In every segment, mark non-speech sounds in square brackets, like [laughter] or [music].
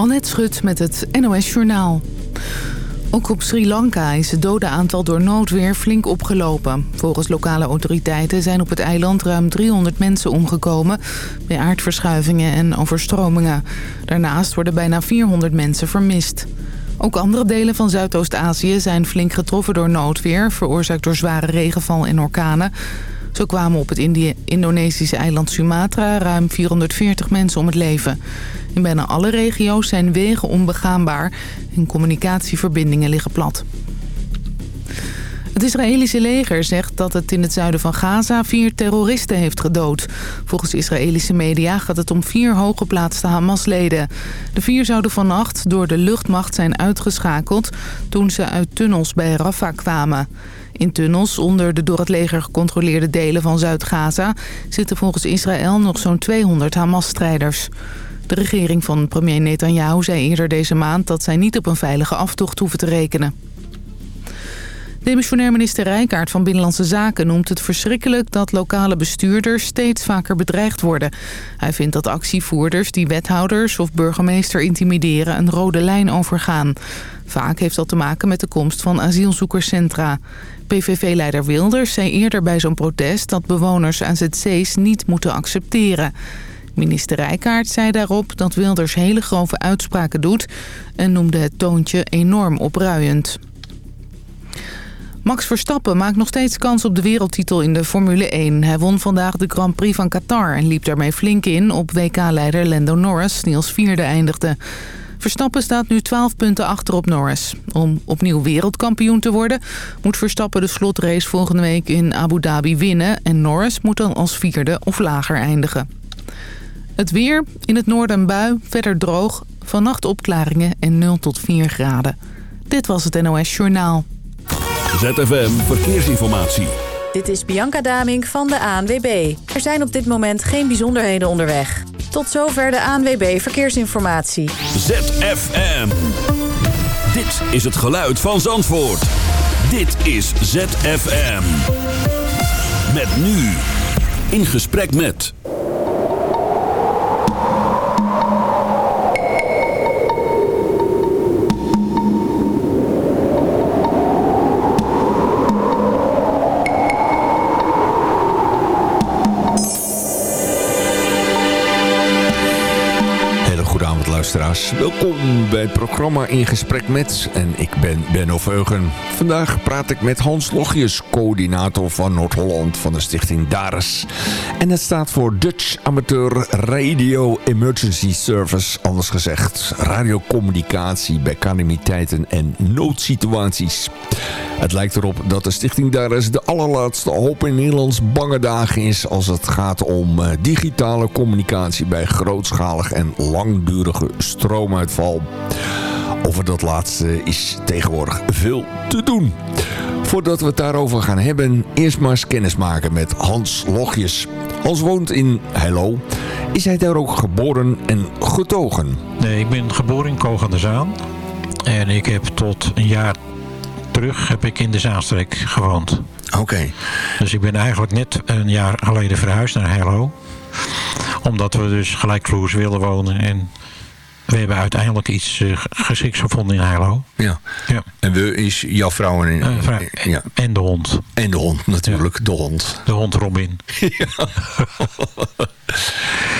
Annette Schut met het NOS Journaal. Ook op Sri Lanka is het dodenaantal door noodweer flink opgelopen. Volgens lokale autoriteiten zijn op het eiland ruim 300 mensen omgekomen... bij aardverschuivingen en overstromingen. Daarnaast worden bijna 400 mensen vermist. Ook andere delen van Zuidoost-Azië zijn flink getroffen door noodweer... veroorzaakt door zware regenval en orkanen. Zo kwamen op het Indonesische eiland Sumatra ruim 440 mensen om het leven. In bijna alle regio's zijn wegen onbegaanbaar en communicatieverbindingen liggen plat. Het Israëlische leger zegt dat het in het zuiden van Gaza vier terroristen heeft gedood. Volgens Israëlische media gaat het om vier hooggeplaatste Hamas-leden. De vier zouden vannacht door de luchtmacht zijn uitgeschakeld toen ze uit tunnels bij Rafah kwamen. In tunnels onder de door het leger gecontroleerde delen van Zuid-Gaza... zitten volgens Israël nog zo'n 200 Hamas-strijders. De regering van premier Netanyahu zei eerder deze maand... dat zij niet op een veilige aftocht hoeven te rekenen. Demissionair minister Rijkaard van Binnenlandse Zaken noemt het verschrikkelijk dat lokale bestuurders steeds vaker bedreigd worden. Hij vindt dat actievoerders die wethouders of burgemeester intimideren een rode lijn overgaan. Vaak heeft dat te maken met de komst van asielzoekerscentra. PVV-leider Wilders zei eerder bij zo'n protest dat bewoners AZC's niet moeten accepteren. Minister Rijkaard zei daarop dat Wilders hele grove uitspraken doet... en noemde het toontje enorm opruiend. Max Verstappen maakt nog steeds kans op de wereldtitel in de Formule 1. Hij won vandaag de Grand Prix van Qatar en liep daarmee flink in op WK-leider Lando Norris, die als vierde eindigde. Verstappen staat nu 12 punten achter op Norris. Om opnieuw wereldkampioen te worden moet Verstappen de slotrace volgende week in Abu Dhabi winnen... en Norris moet dan als vierde of lager eindigen. Het weer, in het noorden bui, verder droog, vannacht opklaringen en 0 tot 4 graden. Dit was het NOS Journaal. ZFM Verkeersinformatie. Dit is Bianca Damink van de ANWB. Er zijn op dit moment geen bijzonderheden onderweg. Tot zover de ANWB Verkeersinformatie. ZFM. Dit is het geluid van Zandvoort. Dit is ZFM. Met nu. In gesprek met... Welkom bij het programma In Gesprek Met. En ik ben Benno Veugen. Vandaag praat ik met Hans Logjes, coördinator van Noord-Holland van de stichting DARES. En dat staat voor Dutch Amateur Radio Emergency Service. Anders gezegd, radiocommunicatie bij calamiteiten en noodsituaties. Het lijkt erop dat de stichting DARES de allerlaatste hoop in Nederlands bange dagen is... als het gaat om eh, digitale communicatie bij grootschalig en langdurige stroomuitval. Over dat laatste is tegenwoordig veel te doen. Voordat we het daarover gaan hebben, eerst maar eens kennis maken met Hans Logjes. Hans woont in Hello. Is hij daar ook geboren en getogen? Nee, ik ben geboren in de Zaan. En ik heb tot een jaar terug heb ik in de Zaanstreek gewoond. Oké. Dus ik ben eigenlijk net een jaar geleden verhuisd naar Hello. Omdat we dus gelijkvloers willen wonen. En we hebben uiteindelijk iets uh, geschikts gevonden in Heilo. Ja. ja. En we is jouw vrouw en... Uh, vrouw, ja. En de hond. En de hond, natuurlijk. Ja. De hond. De hond Robin. [laughs] Ja.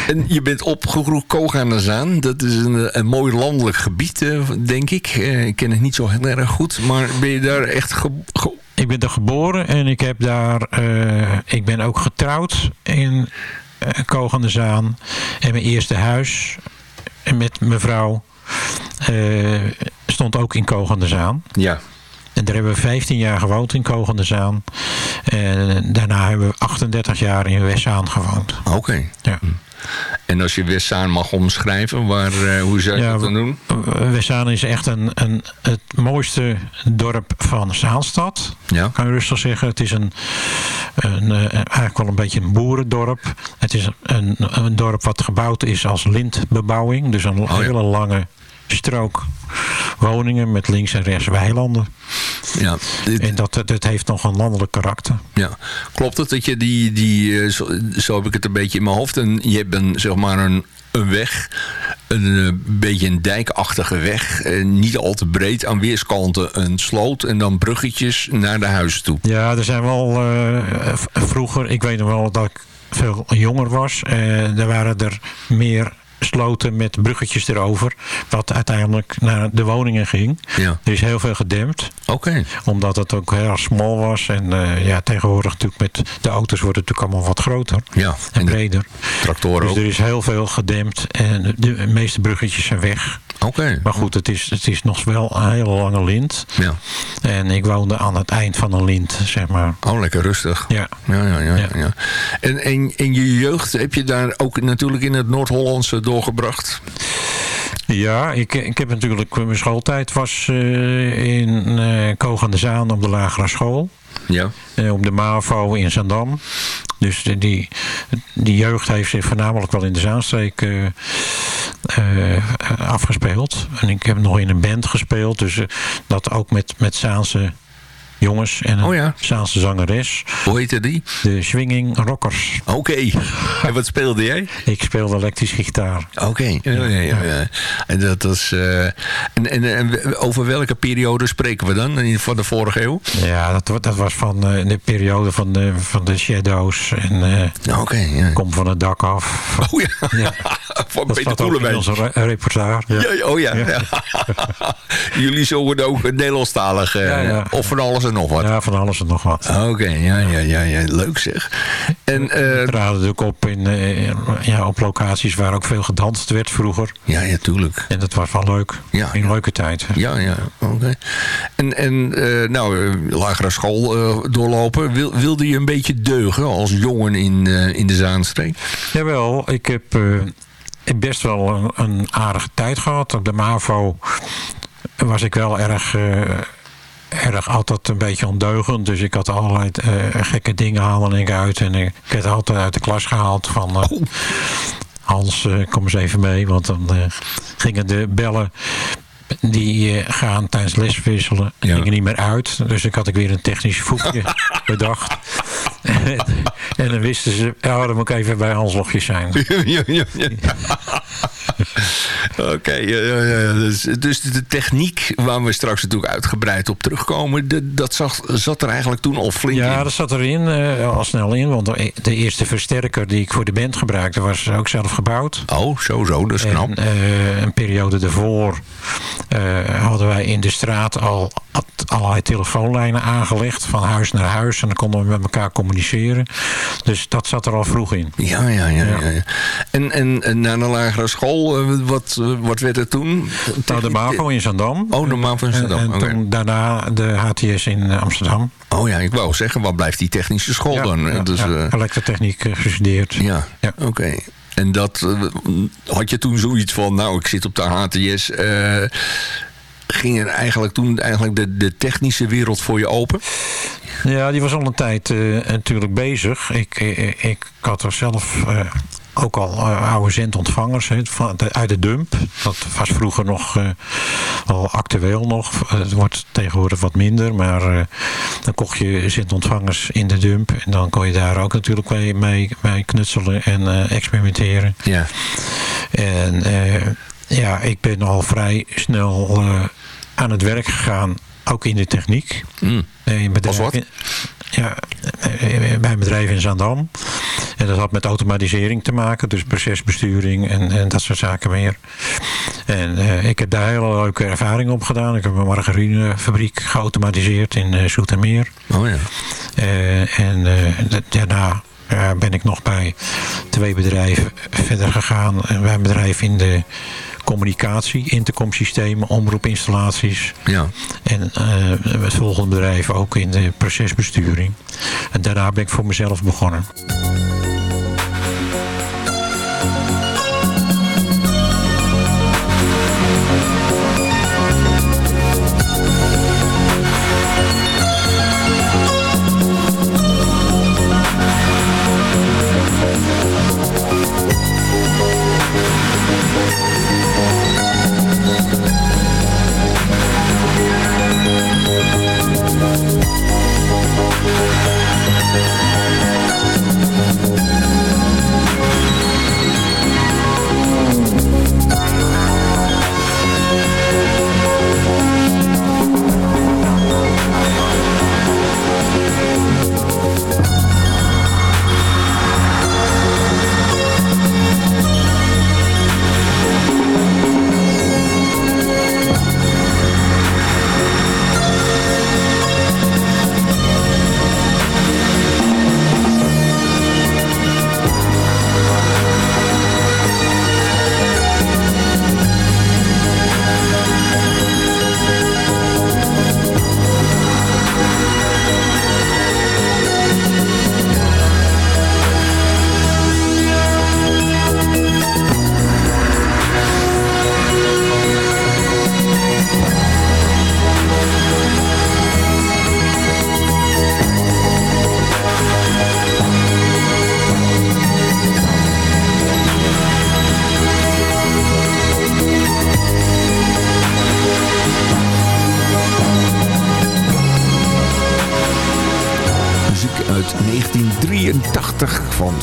en je bent opgegroeid Koganazaan. Dat is een, een mooi landelijk gebied, denk ik. Ik ken het niet zo heel erg goed. Maar ben je daar echt... Ge ge ik ben daar geboren en ik heb daar... Uh, ik ben ook getrouwd in uh, Koganazaan. En mijn eerste huis met mevrouw uh, stond ook in Kogende Zaan. Ja. En daar hebben we 15 jaar gewoond in Kogende Zaan. En daarna hebben we 38 jaar in Westzaan gewoond. Oké. Okay. Ja. En als je Westzaan mag omschrijven, waar, uh, hoe zou je ja, dat dan doen? Westzaan is echt een, een, het mooiste dorp van Zaanstad. Ja. Kan je rustig zeggen. Het is een, een, eigenlijk wel een beetje een boerendorp. Het is een, een dorp wat gebouwd is als lintbebouwing. Dus een oh, hele ja. lange strook woningen met links en rechts weilanden. Ja, dit... En dat, dat heeft nog een landelijk karakter. Ja, klopt het dat je die, die zo, zo heb ik het een beetje in mijn hoofd, en je hebt een, zeg maar een een weg. Een eh, beetje een dijkachtige weg. eh, niet al te breed. Aan weerskanten een sloot. En dan bruggetjes naar de huizen toe. Ja, er zijn wel eh, vroeger, ik weet nog wel dat ik veel jonger was. eh er waren er meer sloten met bruggetjes erover. Wat uiteindelijk naar de woningen ging. Ja. Er is heel veel gedempt. Oké. Omdat het ook heel smal was. En eh, ja, tegenwoordig natuurlijk met de auto's wordt het natuurlijk allemaal wat groter. Ja. En En de breder. tractoren Dus ook. er is heel veel gedempt. En de meeste bruggetjes zijn weg. Oké. Maar goed, het is, het is nog wel een hele lange lint. Ja. En ik woonde aan het eind van een lint, zeg maar. Oh, lekker rustig. Ja. Ja, ja, ja. Ja. ja. En, en in je jeugd heb je daar ook natuurlijk in het Noord-Hollandse doorgebracht? Ja, ik, ik heb natuurlijk... Mijn schooltijd was eh, in eh Koog aan de Zaan op de lagere school. Ja. Eh, op de MAVO in Zandam. Dus de- die, die jeugd heeft zich voornamelijk wel in de Zaanstreek eh, eh, afgespeeld. En ik heb nog in een band gespeeld. Dus eh, dat ook met, met Zaanse jongens en een Oh ja. Zaanse zangeres. Hoe heette die? De Swinging Rockers. Oké. [laughs] en wat speelde jij? Ik speelde elektrische gitaar. Oké. Ja, ja. En dat was... eh, en, en, en over welke periode spreken we dan? Van de vorige eeuw? Ja, dat, dat was van eh, de periode van de, van de Shadows. En eh, Oké, ja. Kom van het dak af. Oh ja. [laughs] Ja. [laughs] Van Dat Peter Koelewijn. onze re- repertoire. Ja. Oh ja. Jullie zongen ook Nederlandstalig. Of van alles en nog wat. Ja, van alles en nog wat. Oké, ja, ja, ja, ja, leuk zeg. En, eh, We traden natuurlijk op, in, eh, ja, op locaties waar ook veel gedanst werd vroeger. ja, ja, tuurlijk. En dat was wel leuk. Ja. Een leuke tijd. Ja, ja, oké. En, en eh, nou, eh, lagere school eh, doorlopen. Wil, wilde je een beetje deugen als jongen in, eh, in de Zaanstreek? Jawel, ik heb eh, best wel een, een aardige tijd gehad. Op de MAVO was ik wel erg... eh, erg altijd een beetje ondeugend. Dus ik had allerlei eh, gekke dingen halen en uit. En ik werd altijd uit de klas gehaald van... eh, Oh. Hans, eh, kom eens even mee. Want dan gingen de bellen die gaan tijdens leswisselen Ja. gingen niet meer uit. Dus ik had ik weer een technisch voetje [laughs] bedacht. en, en dan wisten ze, ja, dan moet ik even bij Hans Logjes zijn. [laughs] ja, ja, ja. [laughs] [laughs] Oké, ja, ja, ja. Dus, dus de techniek waar we straks natuurlijk uitgebreid op terugkomen, de- dat zat, zat er eigenlijk toen al flink Ja, in. dat zat erin, eh, al snel in. Want de, de eerste versterker die ik voor de band gebruikte was ook zelf gebouwd. Oh, zo, zo, dat is knap. En eh, een periode daarvoor eh, hadden wij in de straat al allerlei telefoonlijnen aangelegd. Van huis naar huis. En dan konden we met elkaar communiceren. Dus dat zat er al vroeg in. Ja, ja, ja. ja. Ja. ja. En, en, en na de lagere school, eh, wat, eh, wat werd er toen? Nou, de MAVO in Zandam. Oh, de MAVO in Zandam, En, en oké. toen daarna de HTS in eh, Amsterdam. Oh ja, ik wou zeggen, waar blijft die technische school Ja, dan? ja, dus, ja, elektrotechniek gestudeerd. ja, oké. En dat, had je toen zoiets van, nou, ik zit op de HTS. ging er eigenlijk toen eigenlijk de, de technische wereld voor je open? Ja, die was al een tijd natuurlijk bezig. Ik, ik, ik had er zelf ook al eh, oude zendontvangers hè, van, de- uit de dump. Dat was vroeger nog eh, al actueel nog. Het wordt tegenwoordig wat minder. Maar eh, dan kocht je zendontvangers in de dump. En dan kon je daar ook natuurlijk mee, mee, mee knutselen en experimenteren. Ja. En ja, ik ben al vrij snel aan het werk gegaan. Ook in de techniek. Mm. Een bedrijf Als wat? Ja, eh, bij een bedrijf in Zaandam. En dat had met automatisering te maken. Dus procesbesturing en, en dat soort zaken meer. En eh, ik heb daar hele leuke ervaringen op gedaan. Ik heb een margarinefabriek geautomatiseerd in eh Zoetermeer. Oh ja. Eh, en eh, da- daarna eh, ben ik nog bij twee bedrijven verder gegaan. Bij een bedrijf in de communicatie, intercomsystemen, omroepinstallaties. Ja. En eh, het volgende bedrijf ook in de procesbesturing. En daarna ben ik voor mezelf begonnen.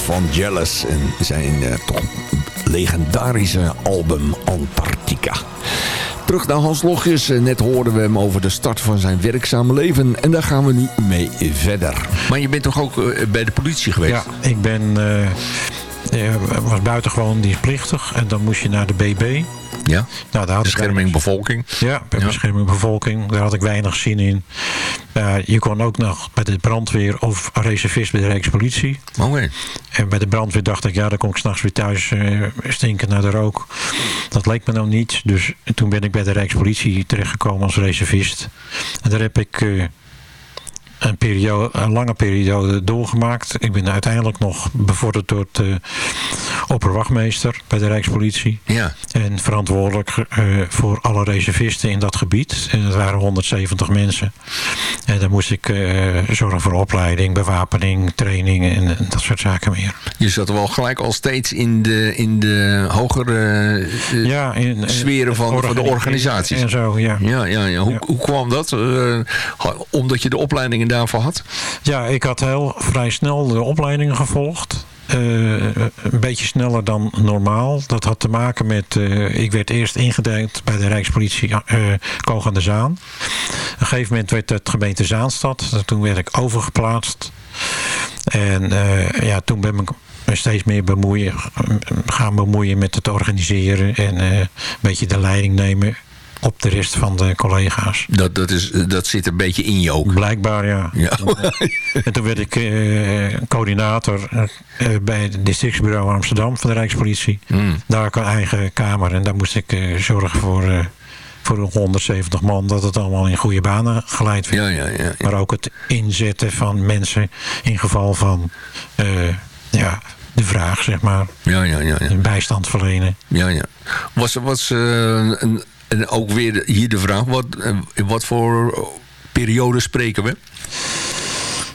Van Jealous en zijn uh, toch legendarische album Antarctica. Terug naar Hans Logjes. Net hoorden we hem over de start van zijn werkzame leven. En daar gaan we nu mee verder. Maar je bent toch ook bij de politie geweest? Ja, ik ben... Uh, was buitengewoon dienstplichtig. En dan moest je naar de BB. Ja, nou, daar bescherming bevolking. Ja, bij bescherming bevolking. Daar had ik weinig zin in. Uh, je kon ook nog bij de brandweer of reservist bij de Rijkspolitie. Oké. En bij de brandweer dacht ik, ja, dan kom ik s'nachts weer thuis uh, stinken naar de rook. Dat leek me nou niet. Dus toen ben ik bij de Rijkspolitie terechtgekomen als reservist. En daar heb ik... Uh, een, periode, een lange periode doorgemaakt. Ik ben uiteindelijk nog bevorderd door de opperwachtmeester bij de Rijkspolitie. Ja. En verantwoordelijk uh, voor alle reservisten in dat gebied. En dat waren 170 mensen. En dan moest ik uh, zorgen voor opleiding, bewapening, training en, en, dat soort zaken meer. Je zat wel gelijk al steeds in de, in de hogere uh, ja, in, sferen van, van de organisaties. En zo, ja. Ja, ja, ja. Hoe, ja. hoe kwam dat? omdat je de opleidingen daarvoor had? Ja, ik had heel vrij snel de opleidingen gevolgd. Uh, een beetje sneller dan normaal. Dat had te maken met... Uh, ik werd eerst ingedeeld bij de Rijkspolitie uh, de Zaan. Op een gegeven moment werd het gemeente Zaanstad. Toen werd ik overgeplaatst. En ja, toen ben ik me steeds meer bemoeien, gaan bemoeien met het organiseren. En een beetje de leiding nemen op de rest van de collega's. Dat, dat, is, dat zit een beetje in je ook? Blijkbaar, ja. ja. [laughs] en toen werd ik eh, coördinator uh, bij het districtsbureau Amsterdam van de Rijkspolitie. Mm. Daar had ik een eigen kamer en daar moest ik uh, zorgen voor voor 170 man, dat het allemaal in goede banen geleid werd. Ja, ja, ja. Maar ook het inzetten van mensen in geval van uh, ja, de vraag, zeg maar. Ja, ja, ja. ja. Bijstand verlenen. Ja, ja. Was, was uh, een, en ook weer hier de vraag, wat, wat voor periode spreken we?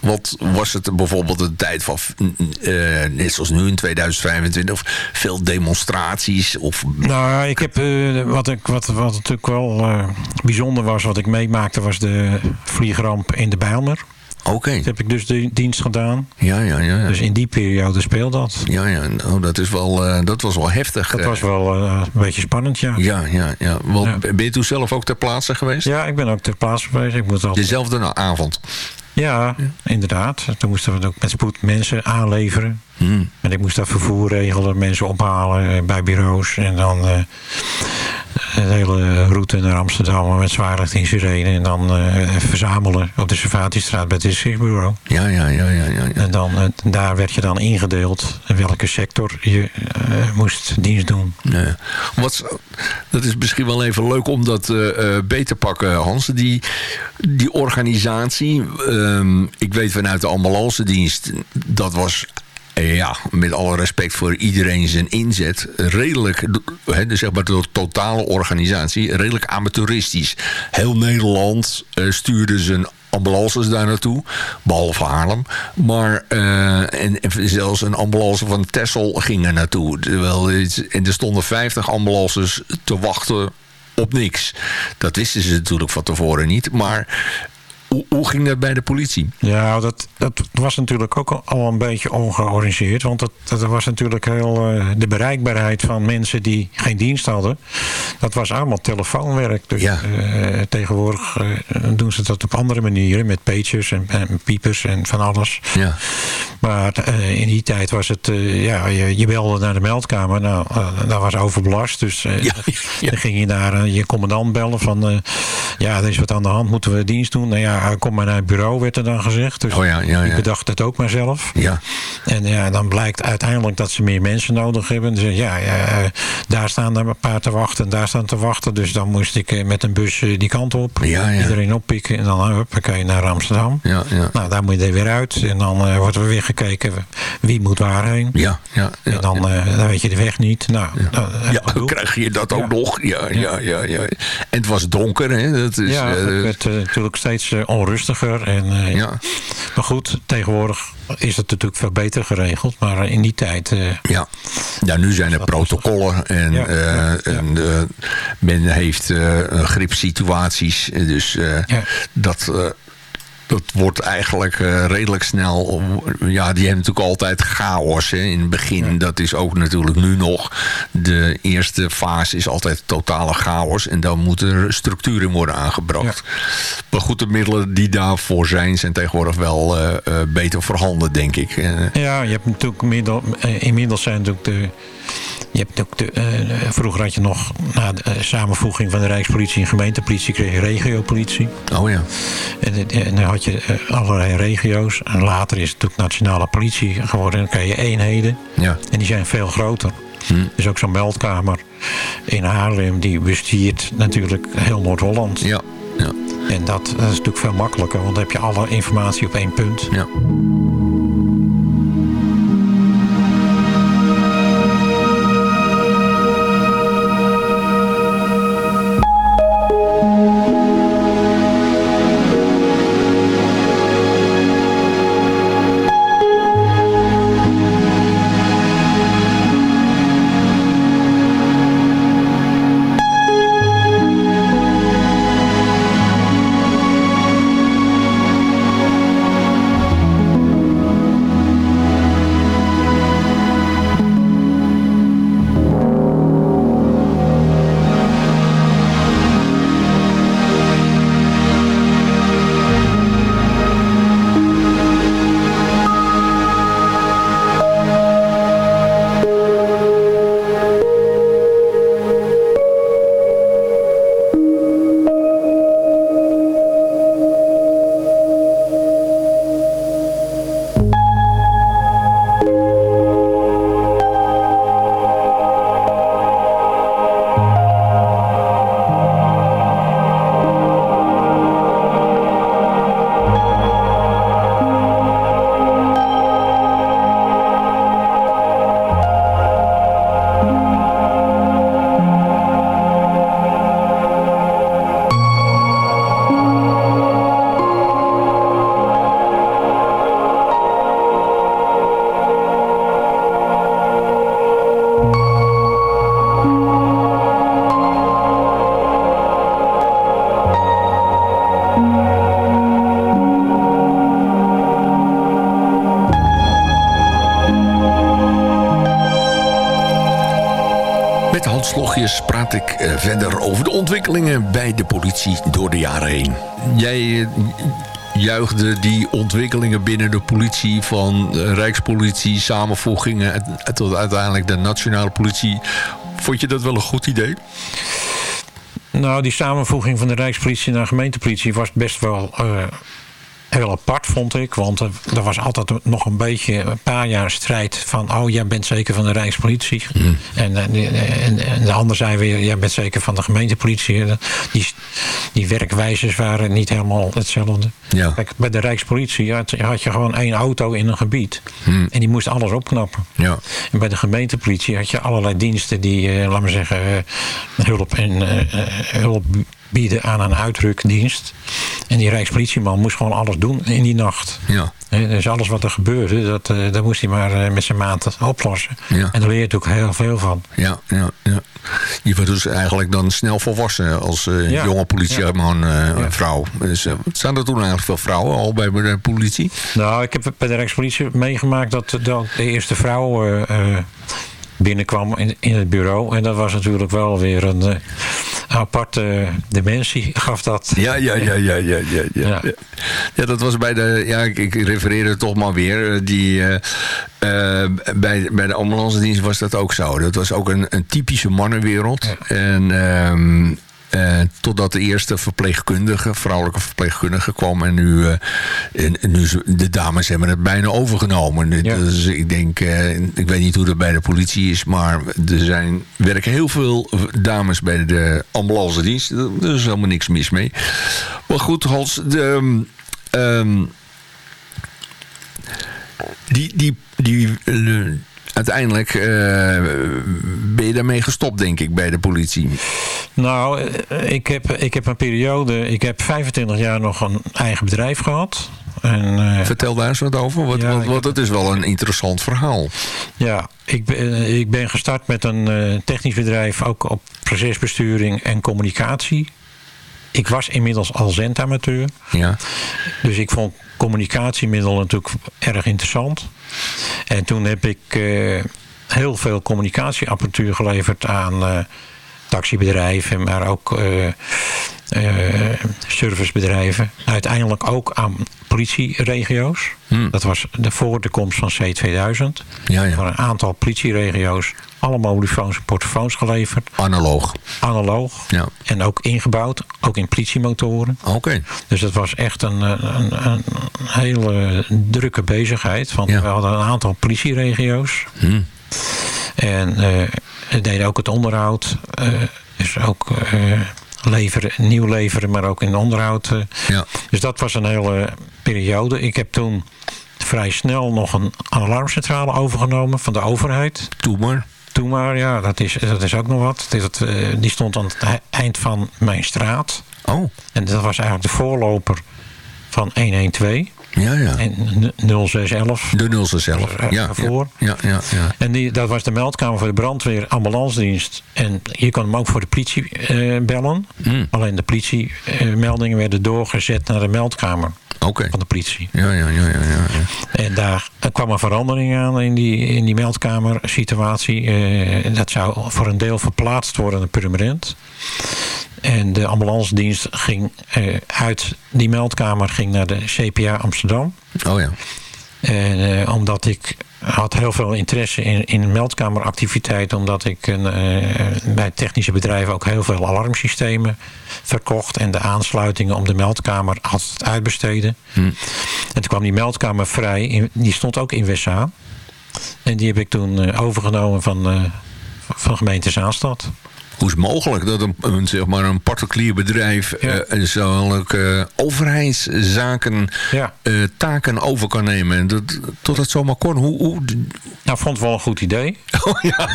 Wat was het bijvoorbeeld een tijd van, uh, net zoals nu in 2025, of veel demonstraties? Of... Nou, ik heb, uh, wat, ik, wat, wat natuurlijk wel bijzonder was, wat ik meemaakte, was de vliegramp in de Bijlmer. Oké. Okay. Heb ik dus de dienst gedaan. Ja, ja, ja. ja. Dus in die periode speelde dat. Ja, ja. Oh, dat, is wel, uh, dat was wel heftig. Dat was wel uh, een beetje spannend, ja. Ja, ja, ja. Wel, ja. Ben je toen zelf ook ter plaatse geweest? Ja, ik ben ook ter plaatse geweest. Ik moet altijd... Dezelfde avond? Ja, ja, inderdaad. Toen moesten we ook met spoed mensen aanleveren. Hmm. En ik moest dat vervoer regelen, mensen ophalen bij bureaus. En dan uh, de hele route naar Amsterdam met zwaarlichting sirene. En dan uh, verzamelen op de Servatiestraat bij het districtsbureau. Ja, ja, ja, ja, ja, En dan, uh, daar werd je dan ingedeeld in welke sector je moest dienst doen. Ja. Wat, dat is misschien wel even leuk om dat beter te pakken, Hans. Die, die organisatie, um, ik weet vanuit de ambulance dienst, dat was ja, met alle respect voor iedereen zijn inzet, redelijk, he, dus zeg maar de totale organisatie, redelijk amateuristisch. Heel Nederland uh, stuurde zijn ambulances daar naartoe, behalve Haarlem. Maar, uh, en, zelfs een ambulance van Texel ging er naartoe. Terwijl, en er stonden 50 ambulances te wachten op niks. Dat wisten ze natuurlijk van tevoren niet. Maar hoe, hoe, ging dat bij de politie? Ja, dat, dat was natuurlijk ook al een beetje ongeorganiseerd. Want dat, dat was natuurlijk heel... Uh, de bereikbaarheid van mensen die geen dienst hadden... dat was allemaal telefoonwerk. Dus ja. uh, tegenwoordig uh, doen ze dat op andere manieren. Met pagers en, en piepers en van alles. Ja. Maar in die tijd was het... ja, je, je, belde naar de meldkamer. Nou, dat was overbelast. Dus [laughs] ja, dan ging je naar je commandant bellen van... ja, er is wat aan de hand. Moeten we dienst doen? Nou ja, kom maar naar het bureau, werd er dan gezegd. Dus oh ja, ja, ja. ik bedacht het ook maar zelf. Ja. En ja, dan blijkt uiteindelijk dat ze meer mensen nodig hebben. Dus ja, ja, daar staan er een paar te wachten en daar staan te wachten. Dus dan moest ik met een bus die kant op. Ja. Iedereen oppikken en dan huppakee naar Amsterdam. Ja, ja. Nou, daar moet je er weer uit. En dan uh, wordt er weer gekeken wie moet waarheen. Ja, ja, ja En dan, uh, dan weet je de weg niet. Nou. Dan, krijg je dat ook nog. Ja, ja, ja, ja. En het was donker, hè? Dat is, ja, het uh, werd natuurlijk steeds onrustiger. En, uh, ja. Maar goed, tegenwoordig is het natuurlijk veel beter geregeld. Maar in die tijd... Uh, ja. ja, nu zijn er protocollen. En, ja, ja, en men heeft gripsituaties. Dus dat dat wordt eigenlijk uh, redelijk snel... Ja, die hebben natuurlijk altijd chaos hè, in het begin. Dat is ook natuurlijk nu nog. De eerste fase is altijd totale chaos. En dan moet er structuur in worden aangebracht. Maar goed, de middelen die daarvoor zijn... zijn tegenwoordig wel uh, uh, beter voorhanden, denk ik. Ja, je hebt natuurlijk middel, inmiddels zijn natuurlijk de je hebt ook de, uh, vroeger had je nog na de uh, samenvoeging van de Rijkspolitie en gemeentepolitie kreeg je regiopolitie. Oh ja. En, en dan had je allerlei regio's. En later is het natuurlijk nationale politie geworden. En dan krijg je eenheden. Ja. En die zijn veel groter. Hm. Er is ook zo'n meldkamer in Haarlem. Die bestuurt natuurlijk heel Noord-Holland. Ja. ja. En dat, dat is natuurlijk veel makkelijker. Want dan heb je alle informatie op één punt. Ja. Verder over de ontwikkelingen bij de politie door de jaren heen. Jij uh, juichte die ontwikkelingen binnen de politie van uh, Rijkspolitie, samenvoegingen tot uiteindelijk de nationale politie. Vond je dat wel een goed idee? Nou, die samenvoeging van de Rijkspolitie naar de gemeentepolitie was best wel heel apart, vond ik. Want er, was altijd nog een beetje, een paar jaar strijd van... oh, jij bent zeker van de Rijkspolitie. Mm. En, en, en, de ander zei weer, jij bent zeker van de gemeentepolitie. Die, die werkwijzes waren niet helemaal hetzelfde. Ja. Kijk, bij de Rijkspolitie had, had, je gewoon één auto in een gebied. Mm. En die moest alles opknappen. Ja. En bij de gemeentepolitie had je allerlei diensten die, uh, laten we zeggen, uh, hulp en uh, hulp bieden aan een uitrukdienst. En die Rijkspolitieman moest gewoon alles doen in die nacht. Ja. dus alles wat er gebeurde, dat, uh, dat moest hij maar uh, met zijn maat oplossen. Ja. En daar leer je natuurlijk heel veel van. Ja, ja, ja. Je wordt dus eigenlijk dan snel volwassen als uh, ja. jonge politieman, ja. vrouw. Dus, zijn er toen eigenlijk veel vrouwen al bij de politie? Nou, ik heb bij de Rijkspolitie meegemaakt dat, dat de eerste vrouw binnenkwam in, in het bureau. En dat was natuurlijk wel weer een uh, aparte dimensie, gaf dat. Ja, ja, ja, ja, ja, ja. ja. ja. dat was bij de, ja, ik, ik refereerde toch maar weer, die, uh, uh, bij, bij de ambulance dienst was dat ook zo. Dat was ook een, een typische mannenwereld. Ja. En... Um, uh, totdat de eerste verpleegkundige, vrouwelijke verpleegkundige kwam. En nu, uh, en, nu de dames hebben het bijna overgenomen. Ja. Dus ik denk, uh, ik weet niet hoe dat bij de politie is. Maar er zijn, werken heel veel dames bij de ambulance dienst. Er is helemaal niks mis mee. Maar goed, Hans, de... Um, die, die, die uh, uiteindelijk uh, ben je daarmee gestopt, denk ik, bij de politie. Nou, ik heb, ik heb een periode... Ik heb 25 jaar nog een eigen bedrijf gehad. En, uh, Vertel daar eens wat over, want, ja, want, het is wel een interessant verhaal. Ja, ik ben, ik ben gestart met een technisch bedrijf... ook op procesbesturing en communicatie. ik was inmiddels al zendamateur. Ja. Dus ik vond communicatiemiddelen natuurlijk erg interessant. En toen heb ik eh, heel veel communicatieapparatuur geleverd aan uh, taxibedrijven, maar ook uh, servicebedrijven. Uiteindelijk ook aan politieregio's. Hmm. Dat was de, voor de komst van C2000. Ja, ja. Voor een aantal politieregio's alle mobielefoons en portofoons geleverd. Analoog? Analoog. Ja. En ook ingebouwd, ook in politiemotoren. Oké. Dus dat was echt een, een, een hele drukke bezigheid. Want we hadden een aantal politieregio's. Hmm. En uh, deden ook het onderhoud. Uh, dus ook uh, leveren, nieuw leveren, maar ook in onderhoud. Ja. Dus dat was een hele periode. Ik heb toen vrij snel nog een alarmcentrale overgenomen van de overheid. Doe maar. Toen maar, ja, dat is, dat is ook nog wat. Dat, die stond aan het eind van mijn straat. Oh. En dat was eigenlijk de voorloper van 112. Ja, ja. En 0611. De 0611, ja. Daarvoor. Ja, ja, ja. En die, dat was de meldkamer voor de brandweer, ambulancedienst. En je kon hem ook voor de politie uh, bellen. Mm. Alleen de politiemeldingen uh, werden doorgezet naar de meldkamer. Okay. Van de politie. Ja, ja, ja, ja, ja. En daar kwam een verandering aan in die, in die meldkamer situatie. Uh, dat zou voor een deel verplaatst worden naar permanent. En de ambulancedienst ging uh, uit die meldkamer ging naar de CPA Amsterdam. Oh ja. En uh, omdat ik had heel veel interesse in, in meldkameractiviteit. Omdat ik een, uh, bij technische bedrijven ook heel veel alarmsystemen verkocht. En de aansluitingen om de meldkamer had uitbesteden. Hm. En toen kwam die meldkamer vrij. In, die stond ook in Wessa. En die heb ik toen overgenomen van, van gemeente Zaanstad. Hoe is het mogelijk dat een, een, zeg maar een particulier bedrijf ja. uh, zulke overheidszaken ja. uh, taken over kan nemen? En dat, tot het zomaar kon. Hoe, hoe... Nou, vond het wel een goed idee. [laughs] Oh, ja,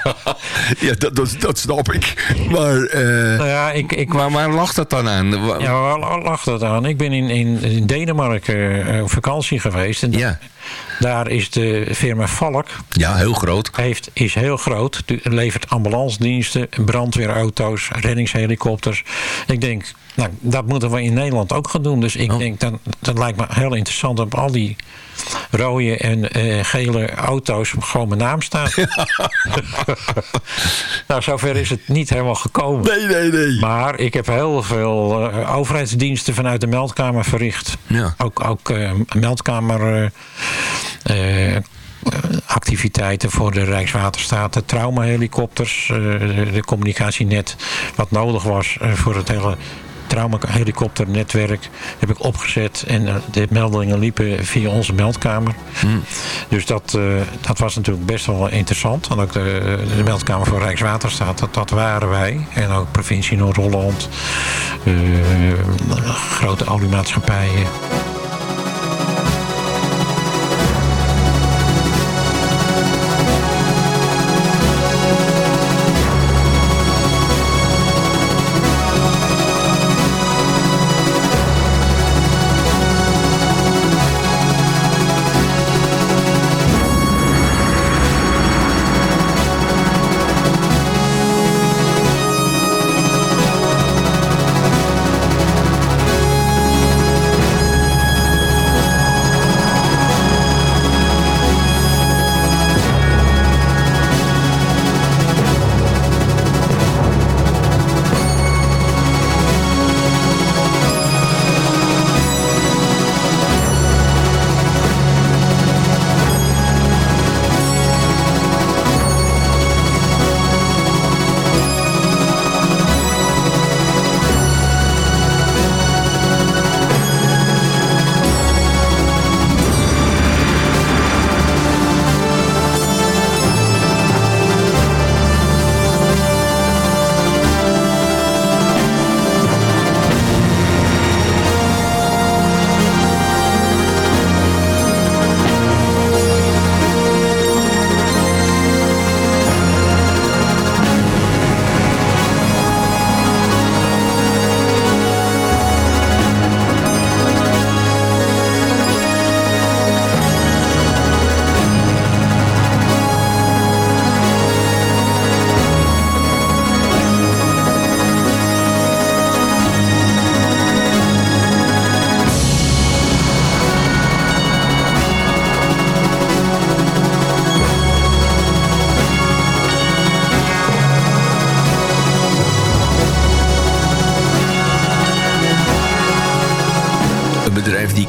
[laughs] ja dat, dat, dat, snap ik. Maar, uh, nou ja, ik, ik, maar waar lag dat dan aan? Ja, waar lag dat aan? Ik ben in, in, in Denemarken op vakantie geweest. En ja. Daar is de firma Valk. Ja, heel groot. Heeft, is heel groot. Levert ambulancediensten, brandweerauto's, reddingshelikopters. Ik denk, nou, dat moeten we in Nederland ook gaan doen. Dus ik oh. denk, dat, dat lijkt me heel interessant op al die rode en uh, gele auto's gewoon mijn naam staat. [laughs] nou, zover is het niet helemaal gekomen. Nee, nee, nee. Maar ik heb heel veel uh, overheidsdiensten vanuit de meldkamer verricht. Ja. Ook, ook uh, meldkamer activiteiten voor de Rijkswaterstaat, de traumahelikopters, de communicatienet wat nodig was voor het hele traumahelikopternetwerk heb ik opgezet. En uh, de meldingen liepen via onze meldkamer. Hmm. Dus dat, uh, dat was natuurlijk best wel interessant. En ook de, de meldkamer voor Rijkswaterstaat, dat, dat waren wij. En ook provincie Noord-Holland. Uh, grote oliemaatschappijen.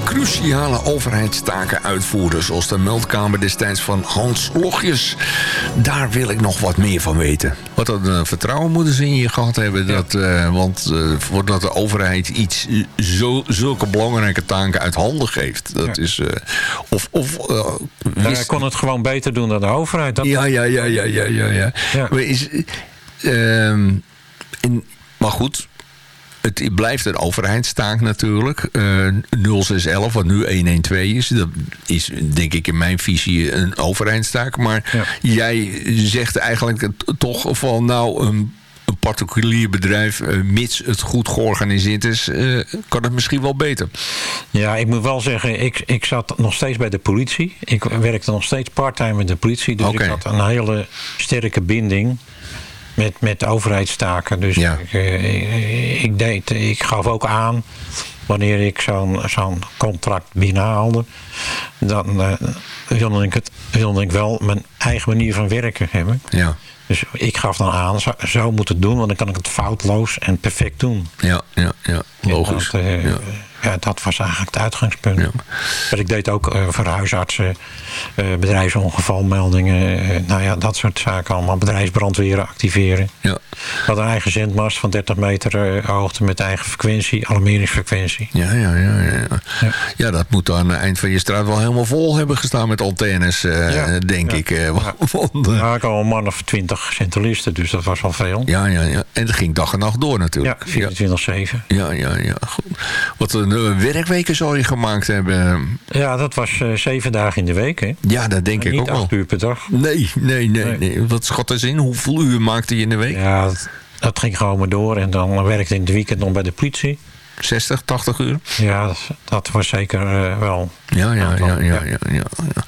Cruciale overheidstaken uitvoerde... zoals de meldkamer destijds van Hans Logjes. Daar wil ik nog wat meer van weten. Wat een vertrouwen moeten ze in je gehad hebben. Dat, want voordat de overheid iets zo, zulke belangrijke taken uit handen geeft. Dat is... of, of, Hij kon het gewoon beter doen dan de overheid. Dat ja, ja, ja, ja, ja, ja. ja. Maar, is, uh, in, maar goed, het blijft een overheidstaak natuurlijk. Uh, eh, 0611, wat nu 112 is. Dat is denk ik in mijn visie een overheidstaak. Maar jij zegt eigenlijk toch van nou... Een, een particulier bedrijf, uh, mits het goed georganiseerd is, uh, kan het misschien wel beter. Ja, ik moet wel zeggen, ik, ik zat nog steeds bij de politie. Ik werkte nog steeds parttime met de politie. Dus ik had een hele sterke binding met, met overheidstaken. Dus ja. ik, eh, ik, deed, ik gaf ook aan wanneer ik zo'n zo'n contract binnenhaalde, dan uh, wilde, ik het, wilde ik wel mijn eigen manier van werken hebben. Ja. Dus ik gaf dan aan, zo, zo moet het doen, want dan kan ik het foutloos en perfect doen. Ja, ja, ja logisch. Dat, uh, ja ja, dat was eigenlijk het uitgangspunt. Ja. Maar ik deed ook uh, voor huisartsen, uh, bedrijfsongevalmeldingen, uh, nou ja, dat soort zaken allemaal. Bedrijfsbrandweren activeren. Ja. We hadden een eigen zendmast van 30 meter hoogte met eigen frequentie, alarmeringsfrequentie. Ja, ja, ja, ja. ja. ja dat moet aan het eind van je straat wel helemaal vol hebben gestaan met antennes, denk ik. ja. [laughs] ja, ik al een man of 20 centralisten, dus dat was wel veel. Ja, ja, ja. En het ging dag en nacht door natuurlijk. Ja, 24-7. Ja, ja, ja. Goed. Wat een eh, werkweken zou je gemaakt hebben. Ja, dat was uh, zeven dagen in de week. Hè? Ja, dat denk ik ook wel. Niet acht uur per dag. Nee, nee, nee. nee. Wat schat er in? Hoeveel uur maakte je in de week? Ja, dat, dat ging gewoon maar door. En dan werkte in het weekend nog bij de politie. 60, 80 uur? Ja, dat, was zeker uh, wel. Ja, ja, ja, ja, ja, ja, ja.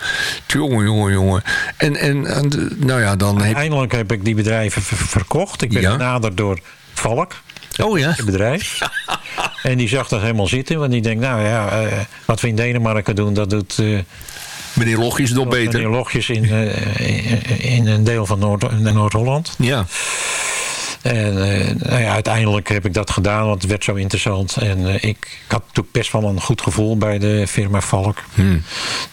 Jongen, jongen, jongen. En, en, en nou ja, dan heb... Eindelijk heb ik die bedrijven verkocht. Ik ben benaderd door Valk. Oh ja? Het bedrijf. [laughs] en die zag dat helemaal zitten. Want die denkt, nou ja, uh, wat we in Denemarken doen, dat doet... Uh, meneer Logjes nog beter. Meneer Logjes in, uh, in een deel van Noord-Holland. Noord ja. En nou ja, uiteindelijk heb ik dat gedaan, want het werd zo interessant. En ik, ik, had natuurlijk best wel een goed gevoel bij de firma Valk. Hmm.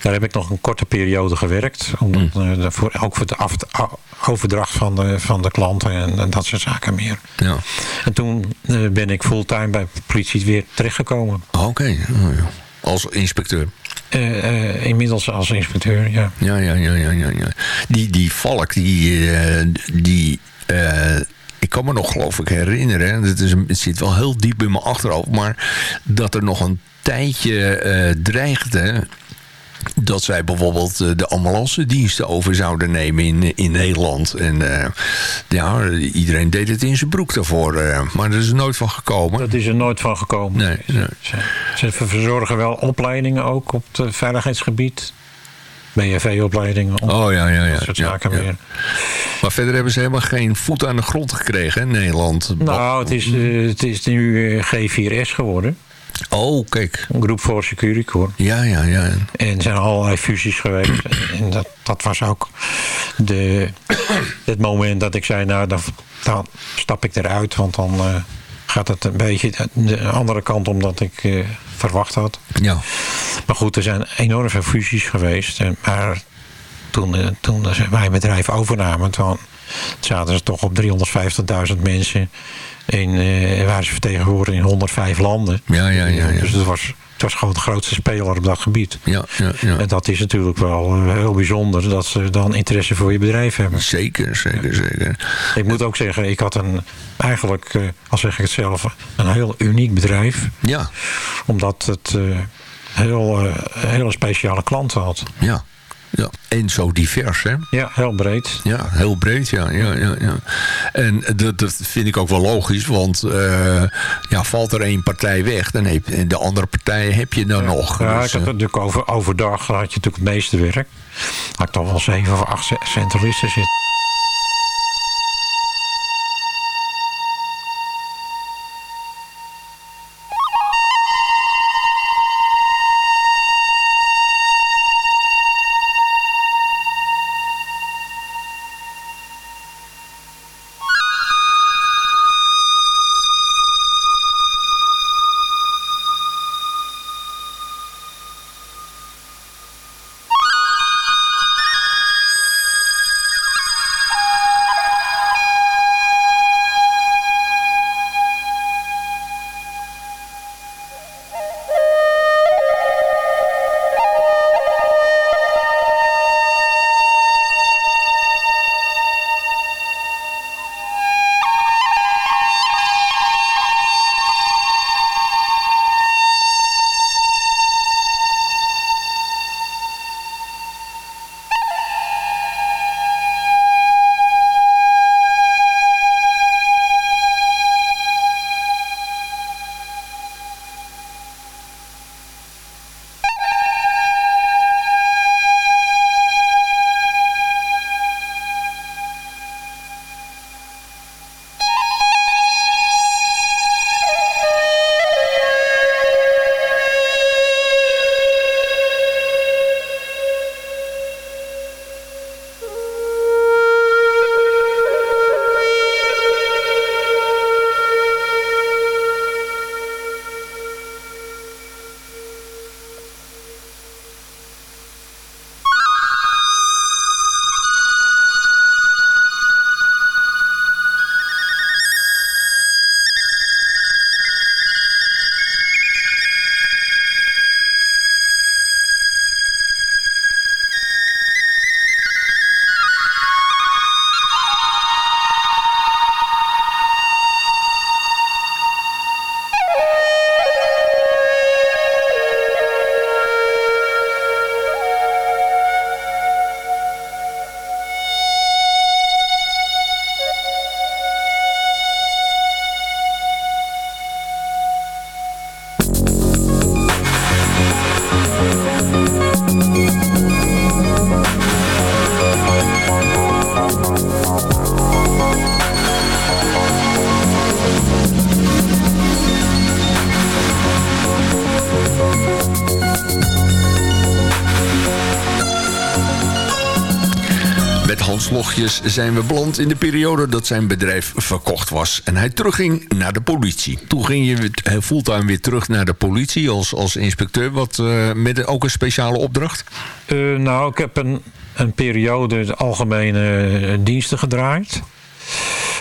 Daar heb ik nog een korte periode gewerkt. Omdat, hmm. voor, ook voor de af, overdracht van de, van de klanten en, en dat soort zaken meer. Ja. En toen ben ik fulltime bij de politie weer terechtgekomen. Oké, okay. oh, ja. als inspecteur. Uh, uh, inmiddels als inspecteur, ja. Ja, ja, ja, ja, ja. ja. Die, die valk, die, die ik kan me nog geloof ik herinneren, het, is, het zit wel heel diep in mijn achterhoofd, maar dat er nog een tijdje dreigde dat zij bijvoorbeeld eh, de ambulance diensten over zouden nemen in, in Nederland. En uh, ja, iedereen deed het in zijn broek daarvoor. Uh, maar er is er nooit van gekomen. Dat is er nooit van gekomen. Nee, nee. Ze, ze verzorgen wel opleidingen ook op het veiligheidsgebied. BFV-opleidingen. Oh ja, ja, ja. Dat soort zaken ja, ja. Maar verder hebben ze helemaal geen voet aan de grond gekregen in Nederland. Nou, het is, het is nu G4S geworden. Oh, kijk. Een groep voor Securicor. Ja, ja, ja. En er zijn allerlei fusies geweest. en dat, dat was ook de, het moment dat ik zei, nou, dan, dan stap ik eruit. Want dan uh, gaat het een beetje de andere kant om dat ik uh, verwacht had. Ja. Maar goed, er zijn enorm veel fusies geweest. Maar toen, uh, toen wij het bedrijf overnamen, toen zaten ze toch op 350.000 mensen uh, waren ze vertegenwoordigd in 105 landen. Ja, ja, ja. ja. Dus het was, het was gewoon de grootste speler op dat gebied. Ja, ja, ja. En dat is natuurlijk wel uh, heel bijzonder dat ze dan interesse voor je bedrijf hebben. Zeker, zeker, zeker. Ik moet ook zeggen, ik had een, eigenlijk, uh, als zeg ik het zelf, een heel uniek bedrijf. Ja. Omdat het heel, hele speciale klanten had. Ja. Ja, en zo divers, hè? Ja, heel breed. Ja, heel breed, ja. ja, ja, ja. En dat, dat vind ik ook wel logisch, want uh, ja, valt er één partij weg, dan heb je, de andere partijen heb je dan ja, nog. Ja, dus, ik had natuurlijk over, overdag had je natuurlijk het meeste werk. Had ik toch wel zeven of acht centralisten zitten. Logjes zijn we beland in de periode dat zijn bedrijf verkocht was. En hij terugging naar de politie. Toen ging je fulltime weer terug naar de politie als, als inspecteur. Wat, uh, met ook een speciale opdracht? Uh, nou, ik heb een, een periode de algemene diensten gedraaid.